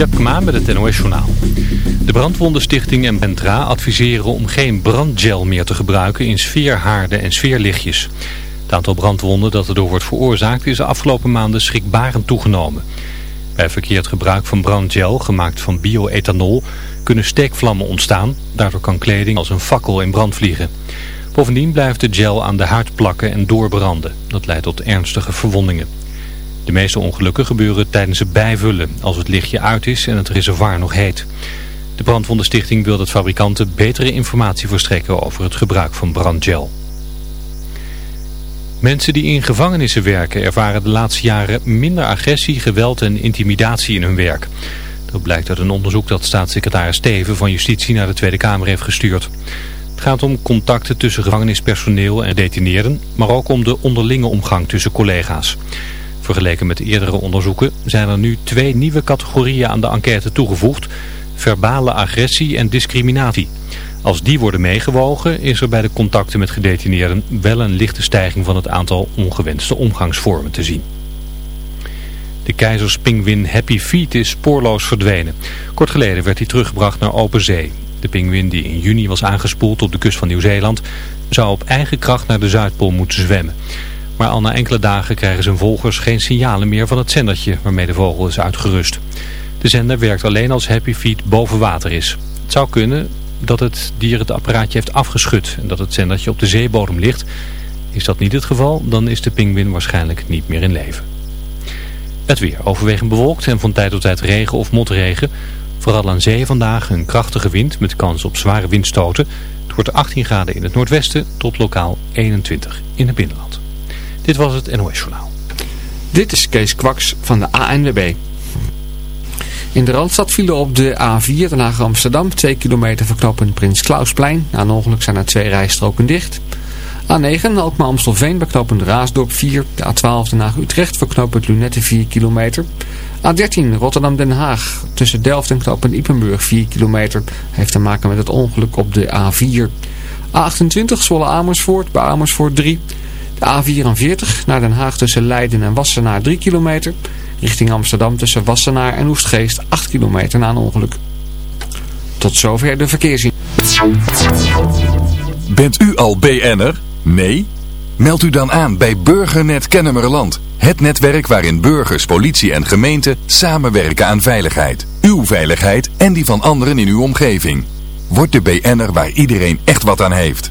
Tjepkema met het NOS Journaal. De Brandwondenstichting en Bentra adviseren om geen brandgel meer te gebruiken in sfeerhaarden en sfeerlichtjes. Het aantal brandwonden dat erdoor wordt veroorzaakt is de afgelopen maanden schrikbarend toegenomen. Bij verkeerd gebruik van brandgel, gemaakt van bioethanol, kunnen steekvlammen ontstaan. Daardoor kan kleding als een fakkel in brand vliegen. Bovendien blijft de gel aan de huid plakken en doorbranden. Dat leidt tot ernstige verwondingen. De meeste ongelukken gebeuren tijdens het bijvullen, als het lichtje uit is en het reservoir nog heet. De Brandwondenstichting wil dat fabrikanten betere informatie verstrekken over het gebruik van brandgel. Mensen die in gevangenissen werken ervaren de laatste jaren minder agressie, geweld en intimidatie in hun werk. Dat blijkt uit een onderzoek dat staatssecretaris Steven van Justitie naar de Tweede Kamer heeft gestuurd. Het gaat om contacten tussen gevangenispersoneel en detineerden, maar ook om de onderlinge omgang tussen collega's. Vergeleken met eerdere onderzoeken zijn er nu twee nieuwe categorieën aan de enquête toegevoegd. Verbale agressie en discriminatie. Als die worden meegewogen is er bij de contacten met gedetineerden wel een lichte stijging van het aantal ongewenste omgangsvormen te zien. De keizerspingwin Happy Feet is spoorloos verdwenen. Kort geleden werd hij teruggebracht naar open zee. De pinguïn die in juni was aangespoeld op de kust van Nieuw-Zeeland zou op eigen kracht naar de Zuidpool moeten zwemmen. Maar al na enkele dagen krijgen zijn volgers geen signalen meer van het zendertje waarmee de vogel is uitgerust. De zender werkt alleen als Happy Feet boven water is. Het zou kunnen dat het dier het apparaatje heeft afgeschud en dat het zendertje op de zeebodem ligt. Is dat niet het geval, dan is de pinguïn waarschijnlijk niet meer in leven. Het weer overwegend bewolkt en van tijd tot tijd regen of motregen. Vooral aan zee vandaag een krachtige wind met kans op zware windstoten. Het wordt 18 graden in het noordwesten tot lokaal 21 in het binnenland. Dit was het NOS Journaal. Dit is Kees Kwaks van de ANWB. In de Randstad vielen op de A4 Den Haag Amsterdam 2 kilometer verknoppen Prins Klausplein. Na een ongeluk zijn er twee rijstroken dicht. A9 Alkmaar Amstelveen beknopend Raasdorp 4. De A12 Den Haag Utrecht verknopend Lunette 4 kilometer. A13 Rotterdam Den Haag tussen Delft en knooppunt Ipenburg 4 kilometer. Heeft te maken met het ongeluk op de A4. A28 Zwolle Amersfoort bij Amersfoort 3. De A44 naar Den Haag tussen Leiden en Wassenaar 3 kilometer. Richting Amsterdam tussen Wassenaar en Oestgeest 8 kilometer na een ongeluk. Tot zover de verkeersin. Bent u al BN'er? Nee? Meld u dan aan bij Burgernet Kennemerland. Het netwerk waarin burgers, politie en gemeente samenwerken aan veiligheid. Uw veiligheid en die van anderen in uw omgeving. Word de BN'er waar iedereen echt wat aan heeft.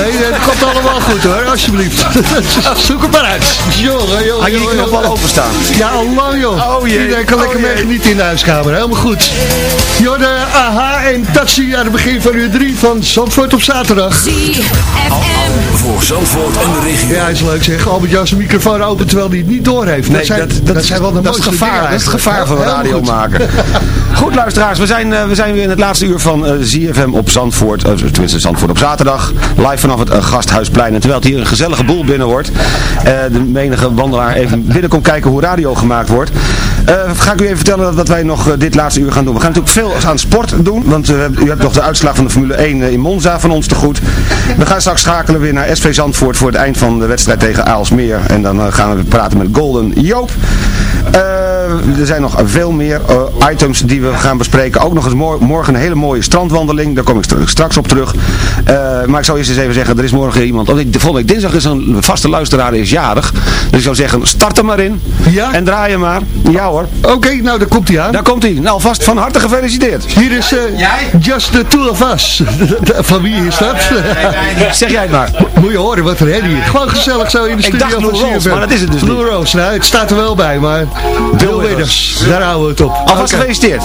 Nee, dat komt allemaal goed hoor, alsjeblieft. Zoek het maar uit. Jongen, jongen, Had je die knop al openstaan? Ja, al lang joh. Oh jee. Iedereen kan Oh lekker mee jee. genieten in de huiskamer. Helemaal goed. Jorde, AHA en Taxi aan het begin van uur 3 van Zandvoort op zaterdag. ZFM. Voor Zandvoort en de regio. Ja, is leuk zeg. Albert Jan zijn microfoon open terwijl hij het niet doorheeft. Nee, dat, zijn, dat, zijn wel de dat is mooiste gevaar. Dat is het gevaar van radio goed. maken. Goed luisteraars, we zijn, eh, we zijn weer in het laatste uur van eh, ZFM op Zandvoort. eh, tenminste Zandvoort op zaterdag. Live vanaf het eh, Gasthuisplein. En terwijl het hier een gezellige boel binnen wordt. eh, de menige wandelaar even binnen komt kijken hoe radio gemaakt wordt. Eh, ga ik u even vertellen dat, dat wij nog eh, dit laatste uur gaan doen. We gaan natuurlijk veel aan sport doen. Want eh, u hebt nog de uitslag van de Formule 1 in Monza van ons te goed. We gaan straks schakelen weer naar SV Zandvoort voor het eind van de wedstrijd tegen Aalsmeer. En dan gaan we praten met Golden Joop. Er zijn nog veel meer items die we gaan bespreken. Ook nog eens mor- morgen een hele mooie strandwandeling. Daar kom ik str- straks op terug. Maar ik zou eerst eens even zeggen, er is morgen iemand. Oh, ik- de volgende week dinsdag is een vaste luisteraar is jarig. Dus ik zou zeggen, start er maar in. Ja? En draai hem maar. Ja hoor. Oké, nou daar komt hij aan. Daar komt hij. Nou, alvast van harte gefeliciteerd. Hier is eh, Just the Two of Us. Van wie is dat? Zeg jij het maar. Moet je horen wat er hè, hier. Gewoon gezellig zo in de Ik studio dacht Blue Rose, CFM. maar dat is het dus Blue Rose, nou het staat er wel bij, maar Bill Withers, daar houden we het op. Alvast gefeliciteerd.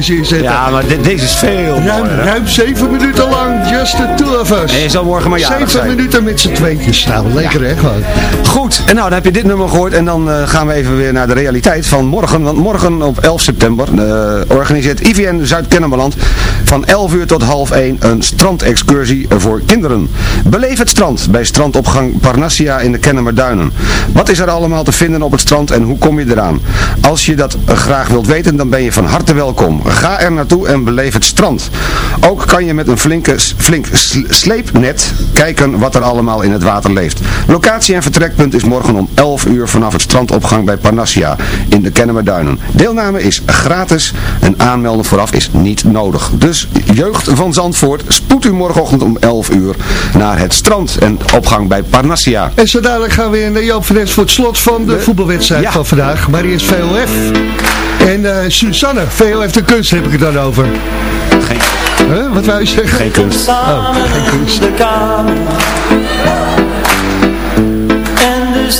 Ook een 12 inch in zetten. Ja, maar de- deze is veel Ruim, mooier, hè? ruim 7 minuten lang, just the two of us. En je zal morgen maar jarig 7 zijn. minuten met z'n tweetjes. Nou, lekker hè, gewoon. Goed, en nou dan heb je dit nummer gehoord en dan eh, gaan we even weer naar de realiteit van morgen. Want morgen op 11 september eh, organiseert IVN Zuid-Kennemerland van 11 uur tot half 1 een strandexcursie voor kinderen. Beleef het strand bij strandopgang Parnassia in de Kennemerduinen. Wat is er allemaal te vinden op het strand en hoe kom je eraan? Als je dat eh, graag wilt weten, dan ben je van harte welkom. Ga er naartoe en beleef het strand. Ook kan je met een flinke, flink sl- sleepnet kijken wat er allemaal in het water leeft. Locatie en vertrekpunt is morgen om 11 uur vanaf het strandopgang bij Parnassia in de Kennemerduinen. Deelname is gratis en aanmelden vooraf is niet nodig. Dus jeugd van Zandvoort, spoed u morgenochtend om 11 uur naar het strand en opgang bij Parnassia. En zo dadelijk gaan we weer naar Joop van Nes voor het slot van de voetbalwedstrijd Ja. van vandaag. Maar eerst VOF. En eh Susanne, VOF de kunst heb ik het dan over. Geen, Huh? Wat wou je zeggen? geen kunst. Oh, geen kunst. de kamer En de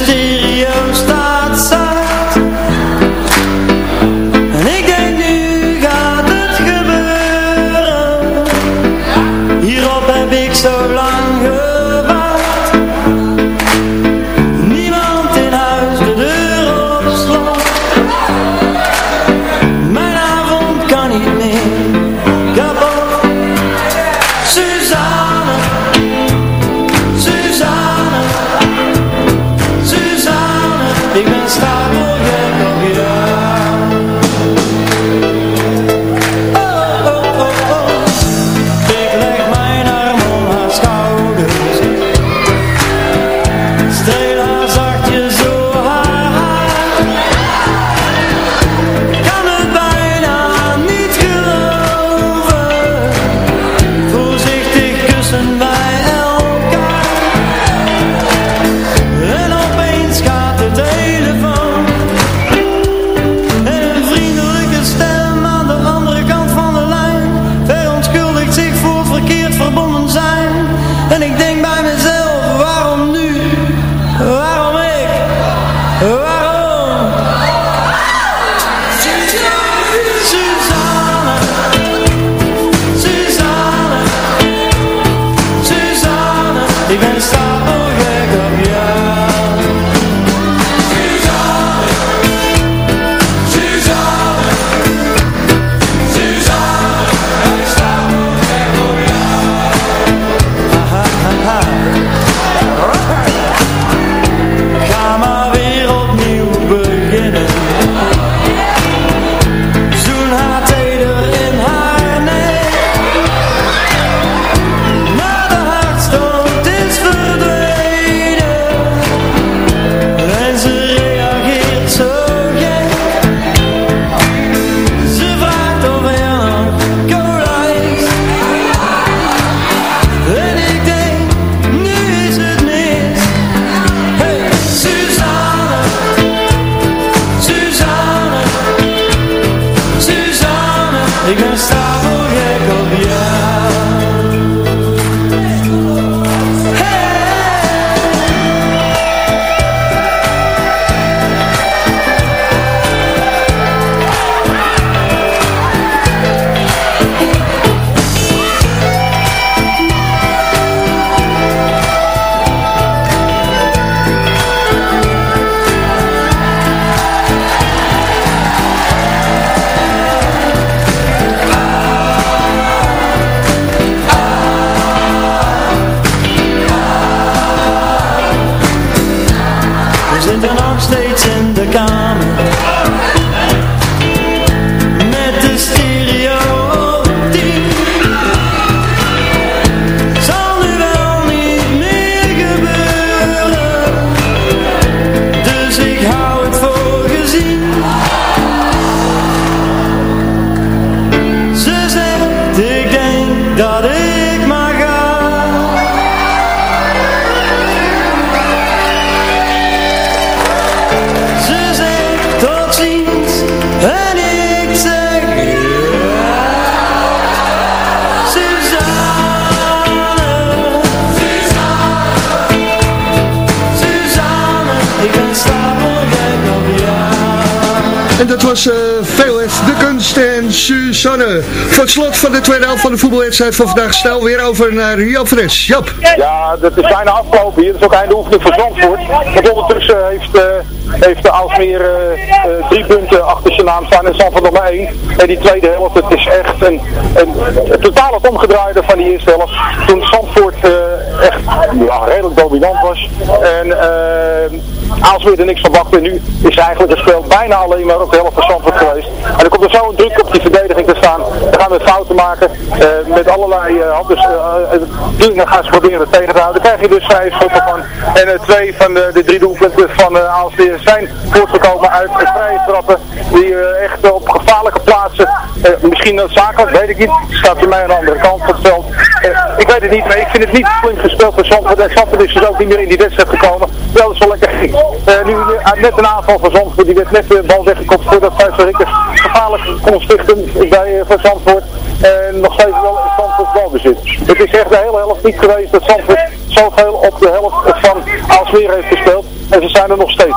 Het slot van de tweede helft van de voetbalwedstrijd van vandaag snel weer over naar Joop Fres. Jop. Ja, dat is bijna afgelopen hier. Dat is ook einde oefening voor Zandvoort. Want ondertussen heeft, uh, heeft de Aalsmeer uh, drie punten achter zijn naam staan en Zandvoort nog maar één. En die tweede helft, het is echt een, een, een totaal het omgedraaide van die eerste helft. Toen Zandvoort echt ja, redelijk dominant was. En Aalsmeer er niks van wacht. En nu is eigenlijk het spel bijna alleen maar op de helft van Zandvoort geweest. En er komt er zo een druk op die verdediging Dan gaan we fouten maken. Uh, met allerlei uh, dus, uh, dingen gaan ze proberen tegen te houden. Dan krijg je dus vijf schoppen van. En twee van de, de drie doelpunten van uh, zijn voortgekomen uit vrije trappen. Die echt op gevaarlijke plaatsen, misschien noodzakelijk, weet ik niet. Staat bij mij aan de andere kant van het veld. Ik weet het niet, maar ik vind het niet flink gespeeld voor Zandvoort. En Zandvoort is dus ook niet meer in die wedstrijd gekomen. Wel, dat is wel lekker ging. nu net een aanval van Zandvoort, die werd net de bal weggekopt voordat Vijfde Rikkers gevaarlijk kon stichten bij van Zandvoort. En nog steeds wel Zandvoort balbezit. Het is echt de hele helft niet geweest dat Zandvoort zoveel op de helft van Alsmeer heeft gespeeld. En ze zijn er nog steeds.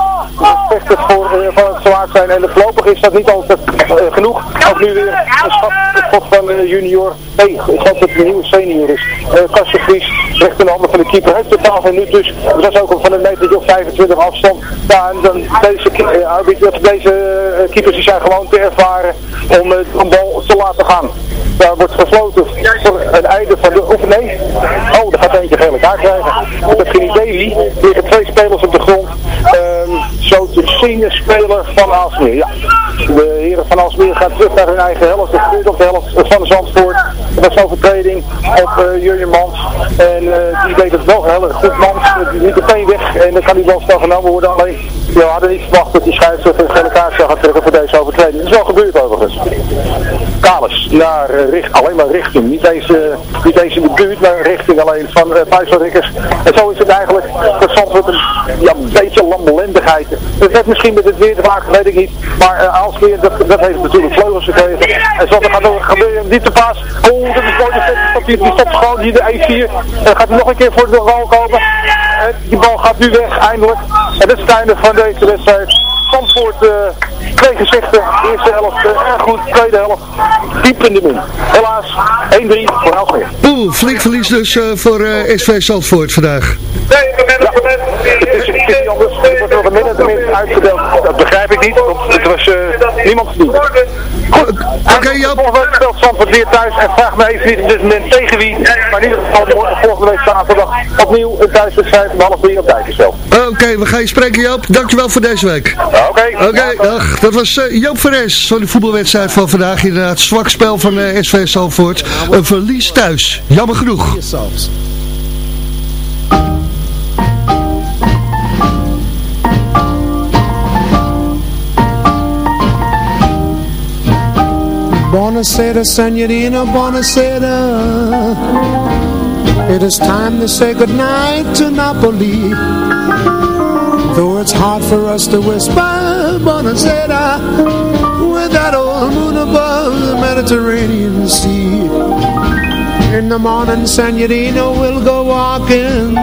Respect het voor, uh, van het zwaard zijn. En voorlopig is dat niet altijd uh, genoeg. Ook nu weer een schot van uh, junior. Nee, ik geloof dat het een nieuwe senior is. Uh, Kastje Vries, recht in de handen van de keeper. Heeft totaal geen nu dus. Dat is ook van een meter of 25 afstand. Ja, en dan deze, uh, deze keepers die zijn gewoon te ervaren om een bal te laten gaan. Daar wordt gesloten voor een einde van de oefening. Gaat eentje gele kaart krijgen. Idee wie. Er liggen twee spelers op de grond. Um, zo te zien speler van Aalsmeer. Ja, de heren van Aalsmeer gaan terug naar hun eigen helft. Gebeurt op de helft van Zandvoort. Dat is overtreding op uh, Mans. En uh, die deed het wel heel erg goed. Mans die liet meteen weg. En dan kan hij wel genomen worden. Alleen, we hadden niet verwacht dat die scheidsrechter een gele kaart zou gaan trekken voor deze overtreding. Dat is wel gebeurd overigens. Kalis naar uh, richt, alleen maar richting. Niet uh, niet eens in de buurt, maar richting alleen van uh, Rikkers. En zo is het eigenlijk dat Zandvoort een ja, beetje lambelendigheid. Dat heeft misschien met het weer te maken, weet ik niet. Maar uh, Aalsmeer, dat, dat heeft natuurlijk vleugels gekregen. En zo gaat er gebeuren, niet te pas. Oh, dat is mooi, die, die stopt gewoon hier de E4. En gaat nog een keer voor de bal komen. En die bal gaat nu weg, eindelijk. En dat is het einde van deze wedstrijd. Zandvoort, twee gezichten. Eerste helft erg goed, tweede helft diep in de min. Helaas, 1-3 voor Aalsmeer. Oeh, flink verlies dus uh, voor uh, SV Zandvoort vandaag. Nee, het is, het is niet anders. Wordt nog een min en min uitgedeeld. Dat begrijp ik niet, want het was uh, niemand te doen. Oké okay, Jan. Volgende week speelt Zandvoort weer thuis en vraag me even niet dus tegen wie. Maar in ieder geval volgende week zaterdag opnieuw een thuiswedstrijd om half drie op. Oké, okay, we gaan je spreken Joop. Dankjewel voor deze week. Oké. Okay, Oké, okay, dag. Dat was uh, Joop Veres van de voetbalwedstrijd van vandaag. Inderdaad, zwak spel van uh, SV Zandvoort. Een verlies thuis. Jammer genoeg. Buonasera, signorina, buonasera. It is time to say goodnight to Napoli. Though it's hard for us to whisper, buonasera, with that old moon above the Mediterranean Sea. In the morning, signorina, we'll go walking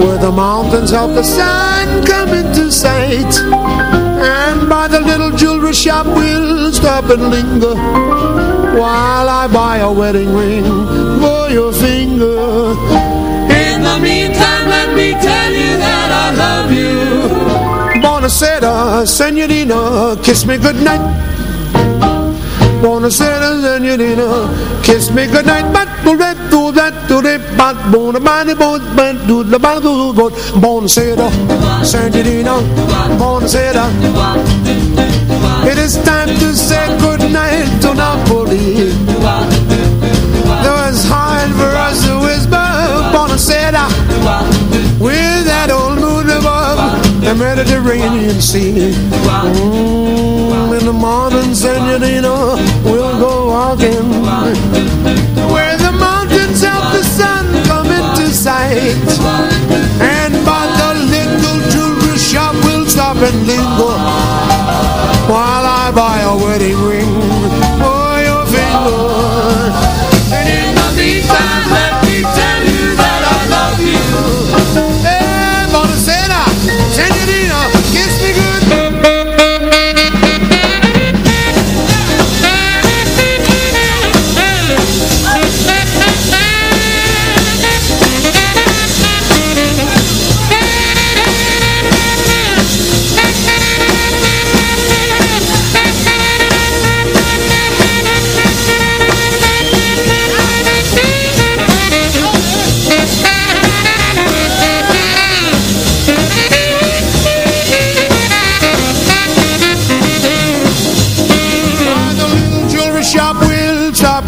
where the mountains of the sun come into sight. And by the little jewelry shop we'll stop and linger While I buy a wedding ring for your finger. In the meantime let me tell you that I love you. Buonasera, senorina, kiss me goodnight Buonasera, senorina, kiss me goodnight. But do that, do that, do that But bona bani, bona bani, do the bani, do the Buonasera, senorina, buonasera It is time to say goodnight to Napoli the Mediterranean Sea. Mm, In the morning, senorina, we'll go walking. Where the mountains of the sun come into sight. And by the little jewelry shop we'll stop and linger While I buy a wedding ring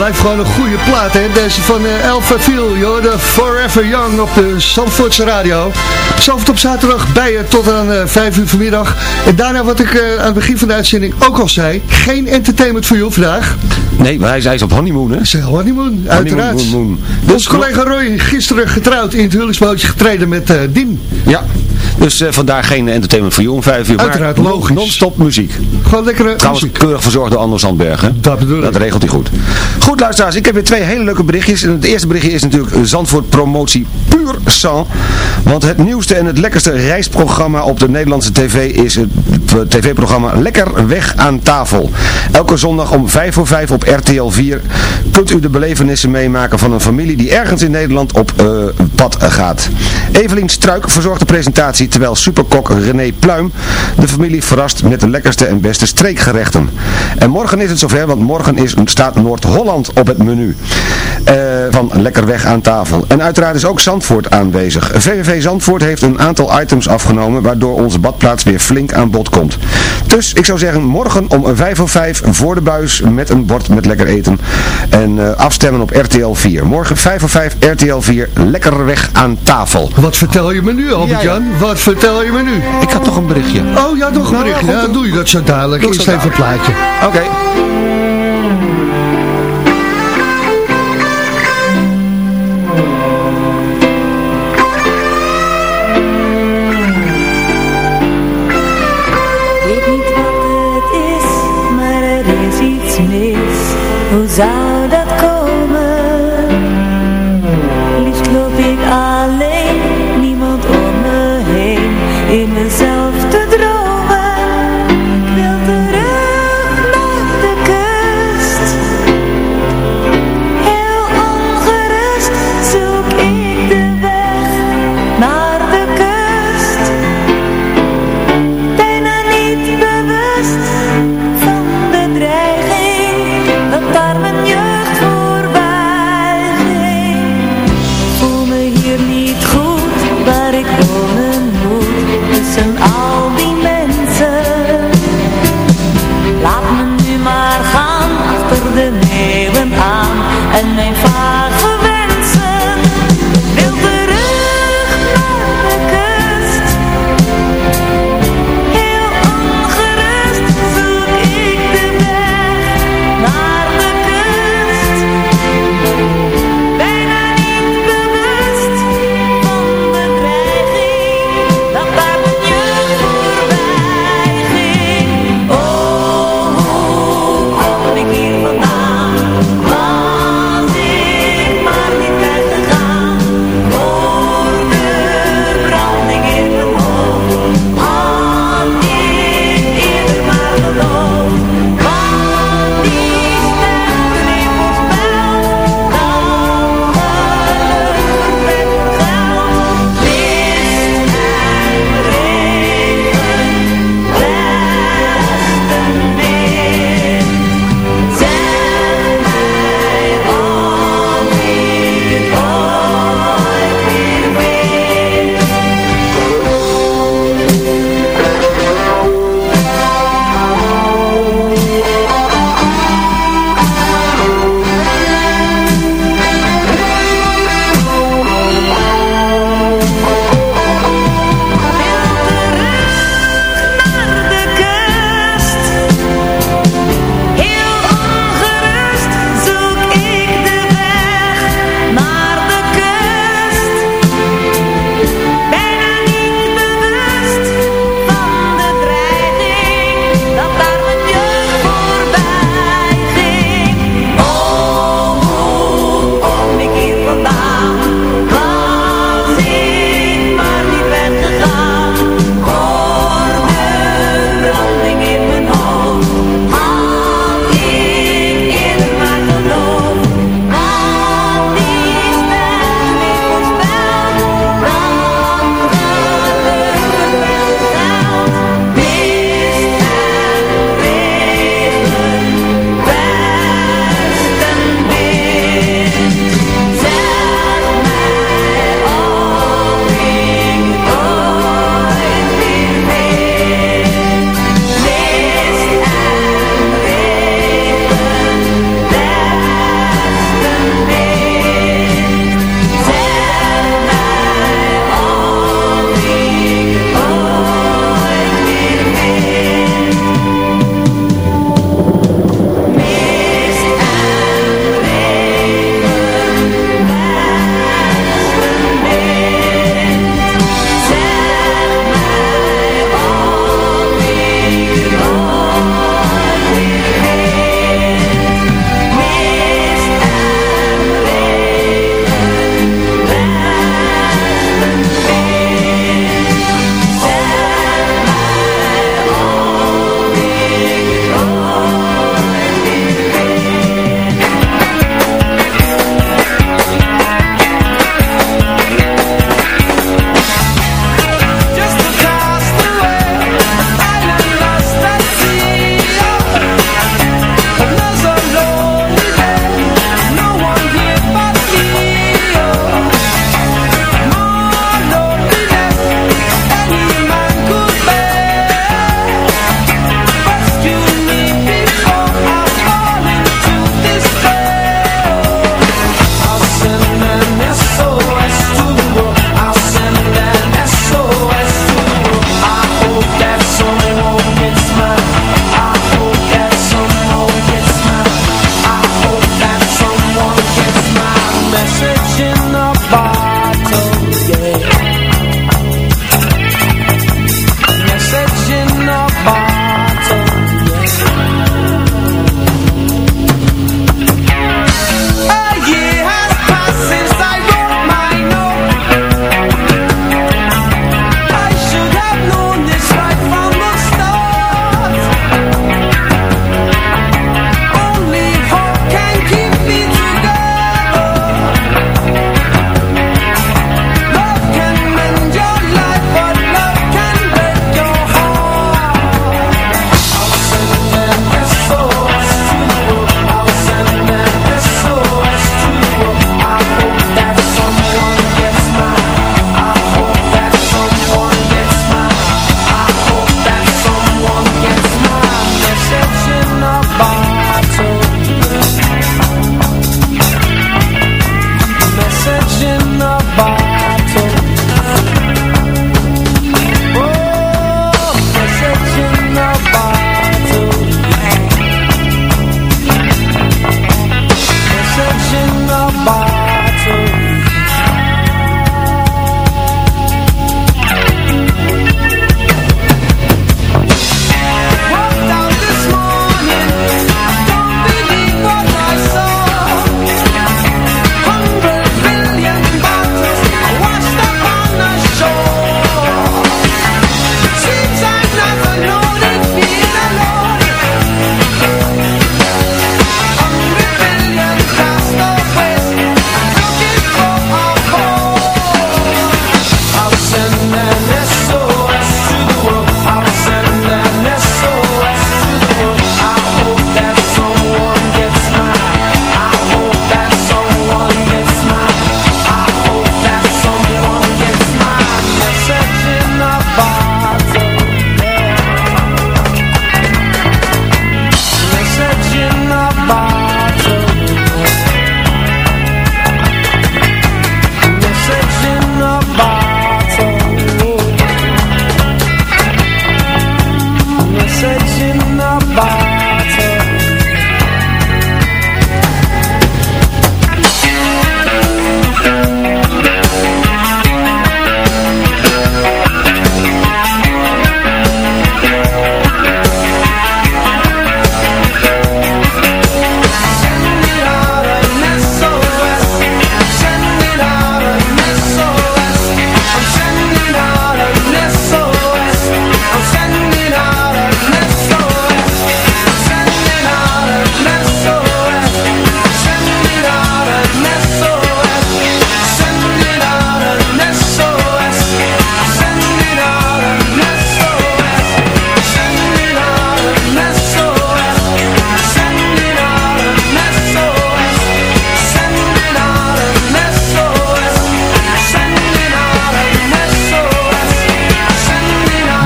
Blijft gewoon een goede plaat, hè? Deze van uh, Alpha Phil, joh, de Forever Young op de Zandvoortse radio. Zandvoort op zaterdag bij je tot aan uh, 5 uur vanmiddag. En daarna wat ik uh, aan het begin van de uitzending ook al zei, geen entertainment voor jou vandaag. Nee, maar hij, hij is op honeymoon, hè? Is honeymoon, uiteraard. Honeymoon, Dus Ons collega Roy, gisteren getrouwd in het huwelijksbootje getreden met uh, Dien. Ja, dus vandaar geen entertainment voor jou om 5 uur. Uiteraard, maar logisch. Non-stop muziek. Gewoon lekkere Trouwens, muziek. keurig verzorgd door hè? Dat bedoel Dat regelt hij goed. Goed, luisteraars, ik heb weer twee hele leuke berichtjes. En het eerste berichtje is natuurlijk Zandvoort promotie puur sang. Want het nieuwste en het lekkerste reisprogramma op de Nederlandse tv is het tv-programma Lekker Weg aan Tafel. Elke zondag om 5 voor 5 op RTL 4 kunt u de belevenissen meemaken van een familie die ergens in Nederland op uh, pad gaat. Evelien Struik verzorgt de presentatie terwijl superkok René Pluim de familie verrast met de lekkerste en beste streekgerechten. En morgen is het zover, want morgen is, staat Noord-Holland op het menu. Eh, van Lekker Weg aan tafel. En uiteraard is ook Zandvoort aanwezig. VVV Zandvoort heeft een aantal items afgenomen, waardoor onze badplaats weer flink aan bod komt. Dus ik zou zeggen, morgen om 5 voor 5 voor de buis met een bord met lekker eten. En eh, afstemmen op RTL 4. Morgen 5 voor 5 RTL 4, Lekker Weg aan tafel. Wat vertel je me nu, Albert-Jan? Wat vertel je me nu? Ik had toch een berichtje. Oh ja, nog een Nou, berichtje. Ja, doe je dat zo dadelijk. Doe ik Eerst even een plaatje. Oké. weet niet wat het is, maar er is iets mis. Hoe zou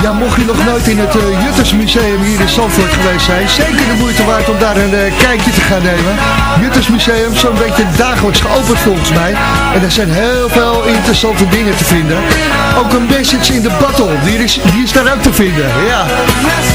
amor. Nooit in het uh, Juttersmuseum hier in Zandvoort geweest zijn, zeker de moeite waard om daar een uh, kijkje te gaan nemen. Juttersmuseum, zo'n beetje dagelijks geopend volgens mij. En er zijn heel veel interessante dingen te vinden. Ook een message in de battle, die is, die is daar ook te vinden. Ja.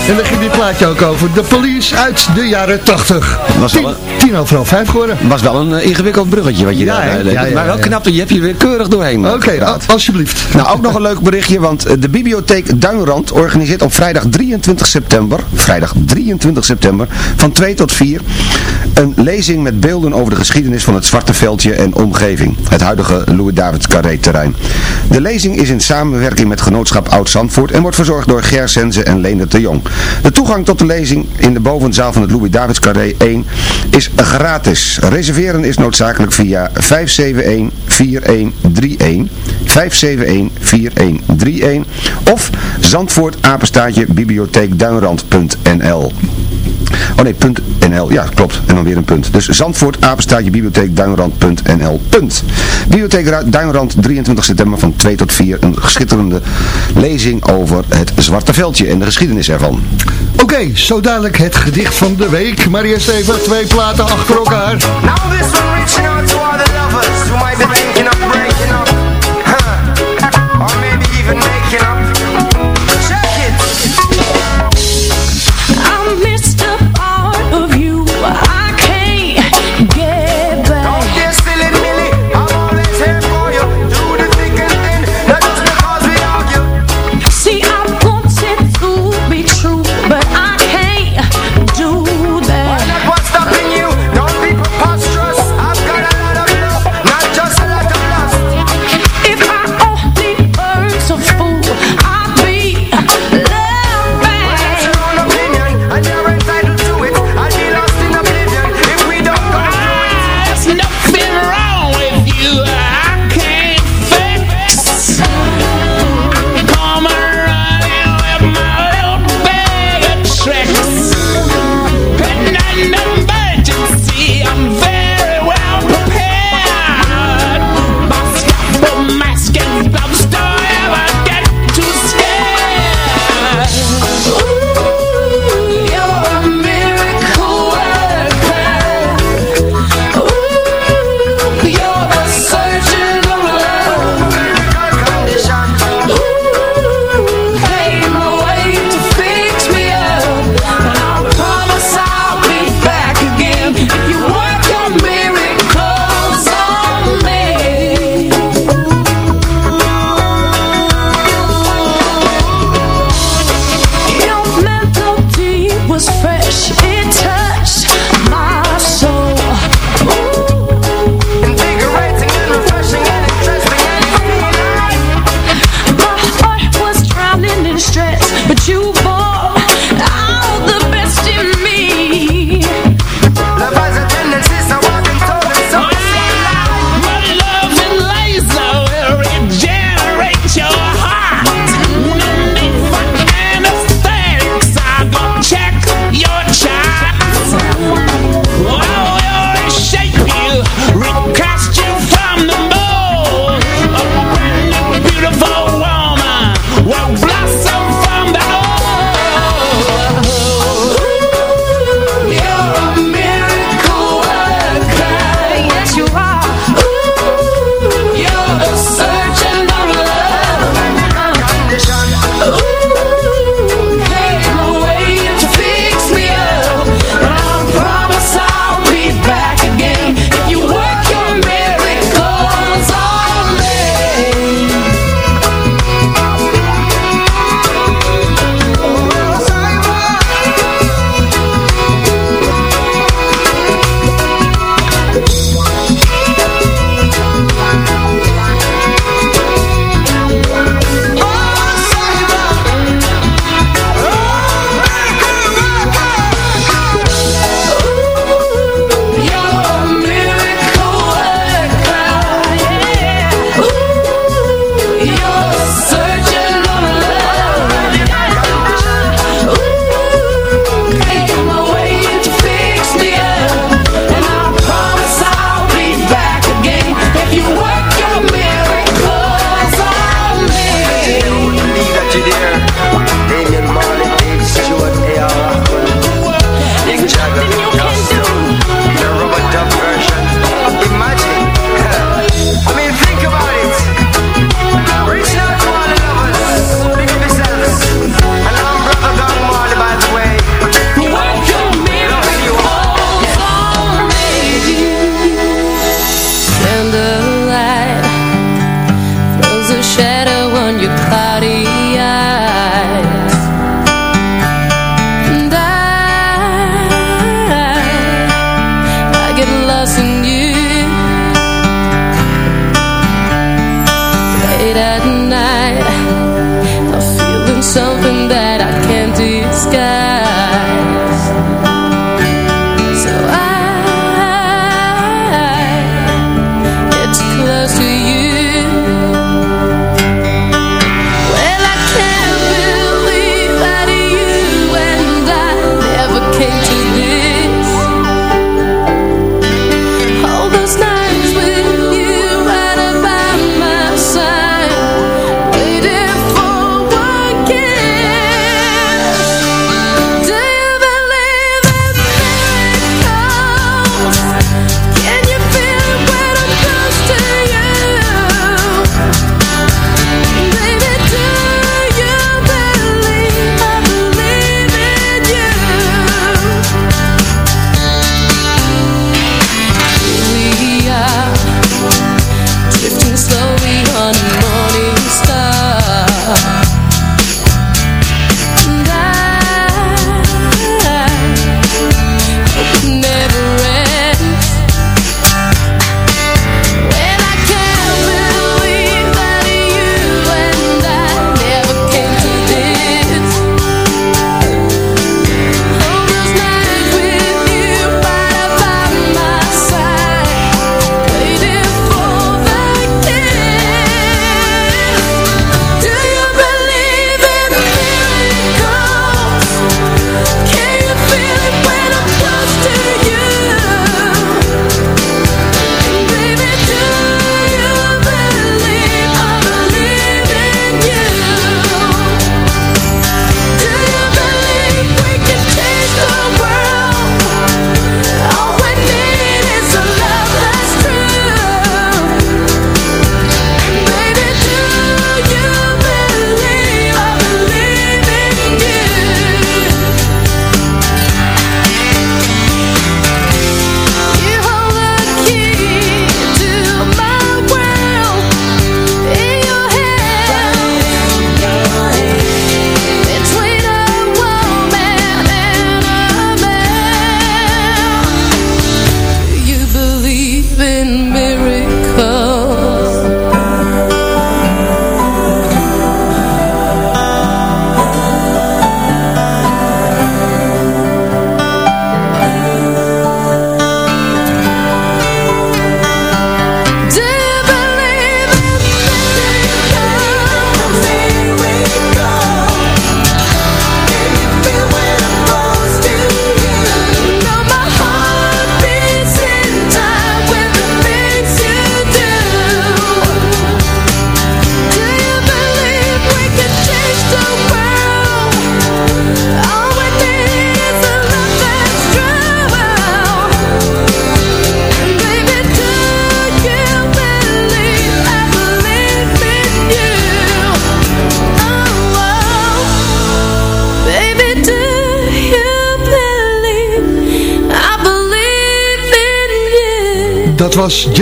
En daar ging dit plaatje ook over. De police uit de jaren 80. Was wel tien overal vijf geworden. was wel een uh, ingewikkeld bruggetje wat je Ja, daar. Ja, ja, maar wel knap, je hebt je weer keurig doorheen. Oké, a- alsjeblieft. Nou, ook nog een leuk berichtje, want eh, de bibliotheek Duinrand organiseert op vrijdag 23 september, vrijdag 23 september, van 2 tot 4, een lezing met beelden over de geschiedenis van het Zwarte Veldje en omgeving, het huidige Louis-David Carré terrein. De lezing is in samenwerking met Genootschap Oud-Zandvoort en wordt verzorgd door Ger Sense en Leendert de Jong. De toegang tot de lezing in de bovenzaal van het Louis-David Carré 1 is gratis. Reserveren is noodzakelijk via 571-4131, 571-4131 of Zandvoort apenstaatje bibliotheekduinrand.nl Oh nee, punt .nl. Ja, klopt. En dan weer een punt. Dus Zandvoort, apenstaatje, bibliotheek, Duinrand.nl. Punt. Bibliotheek Duinrand, 23 september van 2 tot 4. Een schitterende lezing over het Zwarte Veldje en de geschiedenis ervan. Oké, zo dadelijk het gedicht van de week. Maar eerst even twee platen achter elkaar. Now this one reaching out to all the lovers who might be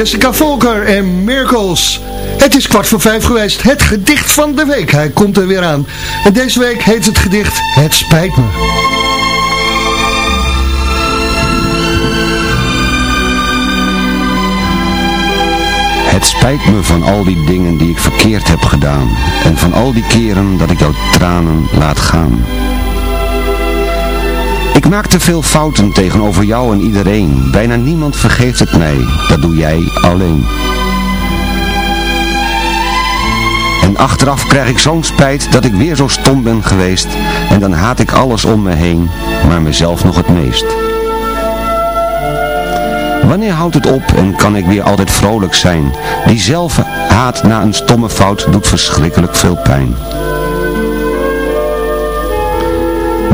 Jessica Volker en Miracles. Het is kwart voor vijf geweest. Het gedicht van de week. Hij komt er weer aan. En deze week heet het gedicht Het spijt me. Het spijt me van al die dingen die ik verkeerd heb gedaan en van al die keren dat ik jouw tranen laat gaan. Ik maak te veel fouten tegenover jou en iedereen. Bijna niemand vergeeft het mij, dat doe jij alleen. En achteraf krijg ik zo'n spijt dat ik weer zo stom ben geweest en dan haat ik alles om me heen, maar mezelf nog het meest. Wanneer houdt het op en kan ik weer altijd vrolijk zijn? Die zelfhaat na een stomme fout doet verschrikkelijk veel pijn.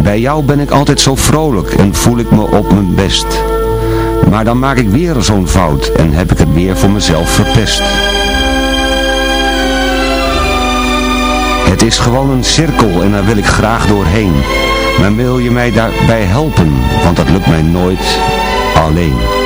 Bij jou ben ik altijd zo vrolijk en voel ik me op mijn best. Maar dan maak ik weer zo'n fout en heb ik het weer voor mezelf verpest. Het is gewoon een cirkel en daar wil ik graag doorheen. Maar wil je mij daarbij helpen, want dat lukt mij nooit alleen.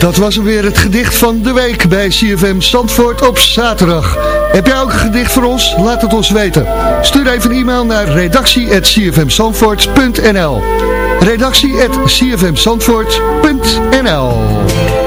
Dat was weer het gedicht van de week bij CFM Zandvoort op zaterdag. Heb jij ook een gedicht voor ons? Laat het ons weten. Stuur even een e-mail naar redactie.cfmzandvoort.nl redactie.cfmzandvoort.nl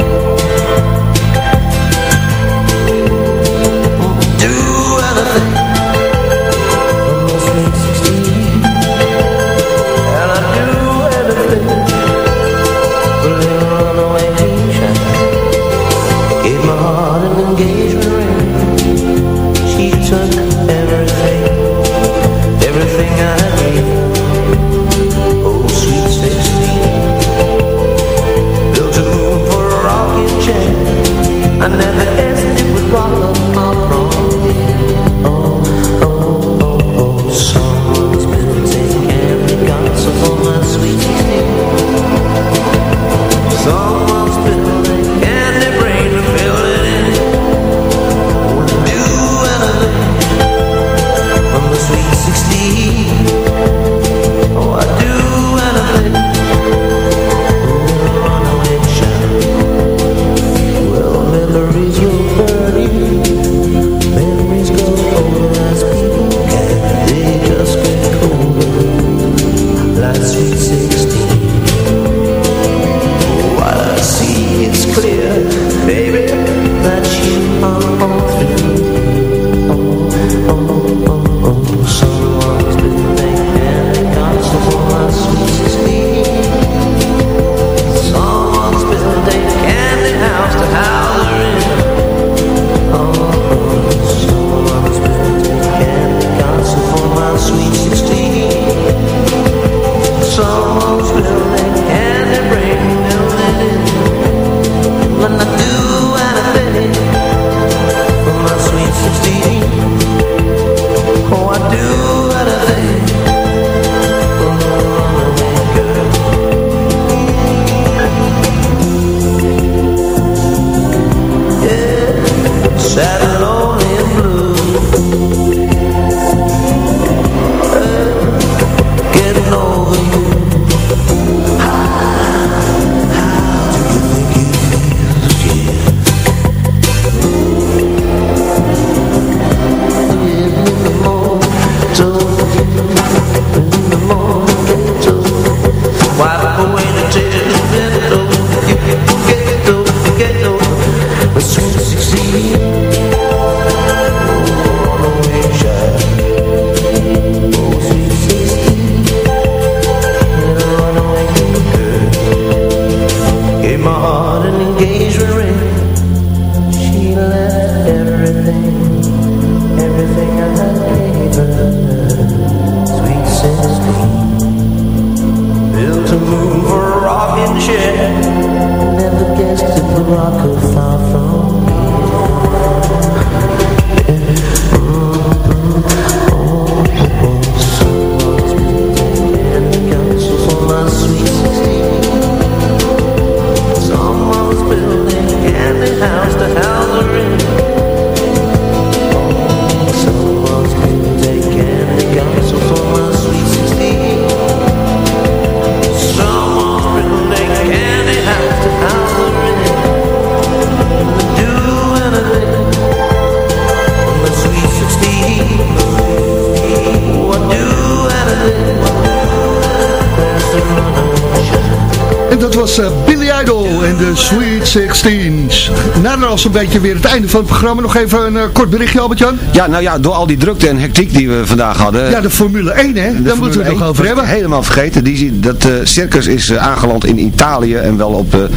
Een beetje weer het einde van het programma. Nog even een eh, kort berichtje, Albert-Jan. Ja, nou ja, door al die drukte en hectiek die we vandaag hadden... Ja, de Formule 1, hè? Daar moeten we het nog over hebben. Helemaal vergeten. Die, dat eh, circus is eh, aangeland in Italië en wel op de,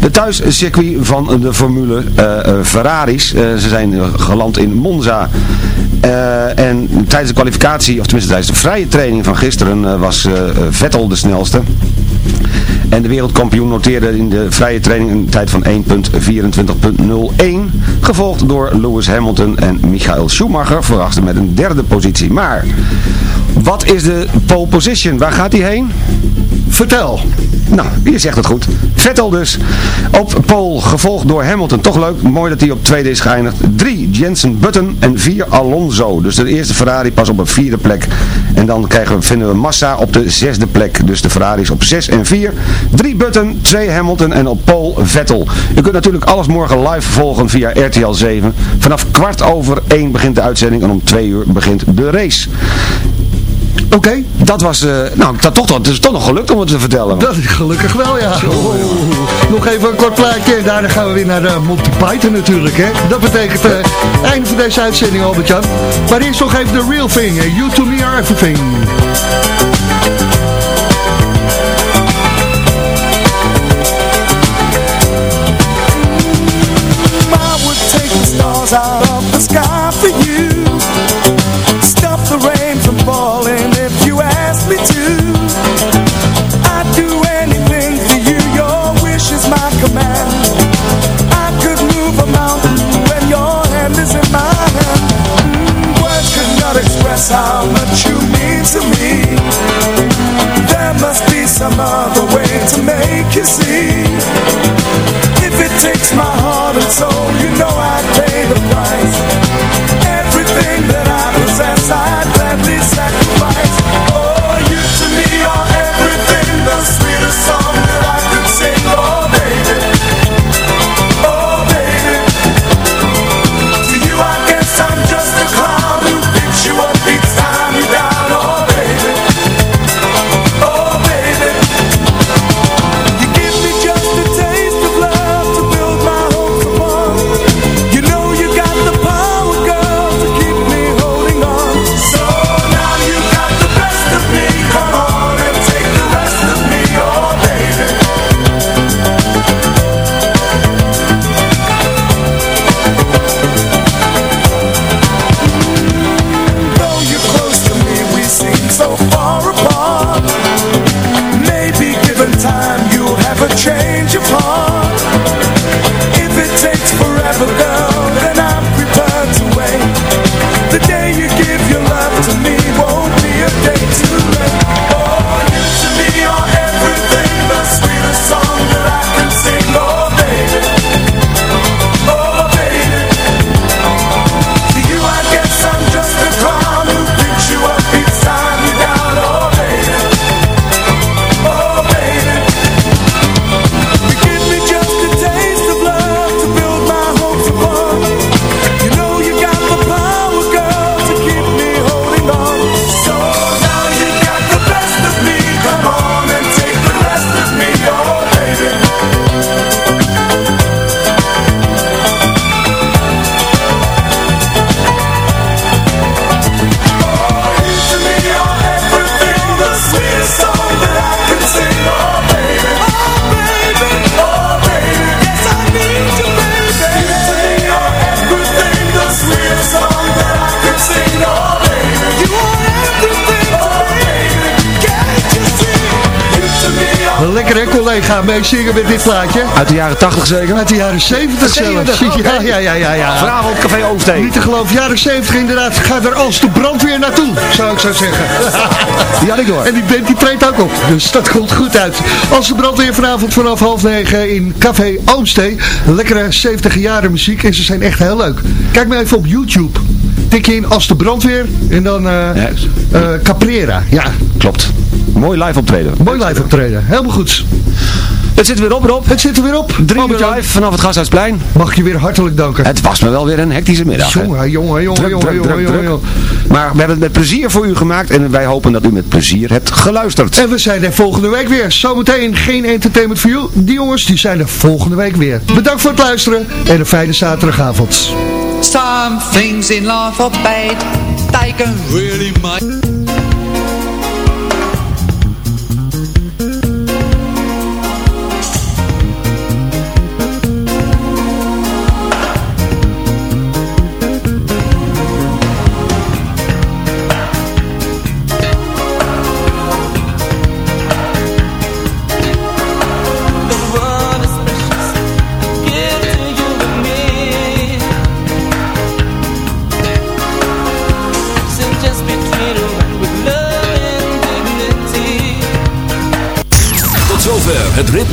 de thuiscircuit van de Formule Ferraris. Ze zijn geland in Monza. En tijdens de kwalificatie, of tenminste tijdens de vrije training van gisteren, was Vettel de snelste. En de wereldkampioen noteerde in de vrije training een tijd van 1.24.01. Gevolgd door Lewis Hamilton en Michael Schumacher verwachten met een derde positie. Maar, wat is de pole position? Waar gaat hij heen? Vertel. Nou, je zegt het goed. Vettel dus op pole, gevolgd door Hamilton. Toch leuk, mooi dat hij op tweede is geëindigd. Drie, Jensen Button en vier, Alonso. Dus de eerste Ferrari pas op een vierde plek. En dan krijgen we, vinden we Massa op de zesde plek. Dus de Ferraris op zes en vier. Drie Button, twee Hamilton en op pole Vettel. U kunt natuurlijk alles morgen live volgen via RTL 7. Vanaf kwart over één begint de uitzending en om twee uur begint de race. Oké. Dat was, eh, nou, dat, toch, dat is toch nog gelukt om het te vertellen. Dat is gelukkig wel, ja. Oh. Nog even een kort plaatje en daarna gaan we weer naar de Monty Python natuurlijk, hè. Dat betekent eh einde van deze uitzending, Albert-Jan. Maar eerst nog even de real thing. You to me are everything. See if it takes my heart and soul, you know I'd pay the price. Gaan meezingen met dit plaatje. Uit de jaren 80 zeker? Uit de jaren 70 zelfs. 70, oké. Ja, ja, ja, ja, ja. Vanavond Café Oosteen. Niet te geloven, jaren 70 inderdaad. Ga er als de brandweer naartoe, zou ik zo zeggen. Had ik door. En die band die treedt ook op, dus dat komt goed uit. Als de brandweer vanavond vanaf half negen in Café Oomstee. Lekkere 70 jaren muziek en ze zijn echt heel leuk. Kijk maar even op YouTube. Tik je in Als de brandweer en dan eh, Caprera. Ja, Klopt. Mooi live optreden. mooi live optreden. Helemaal goed. Het zit er weer op, Rob. Het zit er weer op. Drie uur live vanaf het Gasthuisplein. Mag ik je weer hartelijk danken. Het was me wel weer een hectische middag. hè. Jongen, jongen, jongen, jongen, jongen. Maar we hebben het met plezier voor u gemaakt en wij hopen dat u met plezier hebt geluisterd. En we zijn er volgende week weer. Zometeen geen entertainment voor you. Die jongens die zijn er volgende week weer. Bedankt voor het luisteren en een fijne zaterdagavond. Some things in life are bad. They can really make.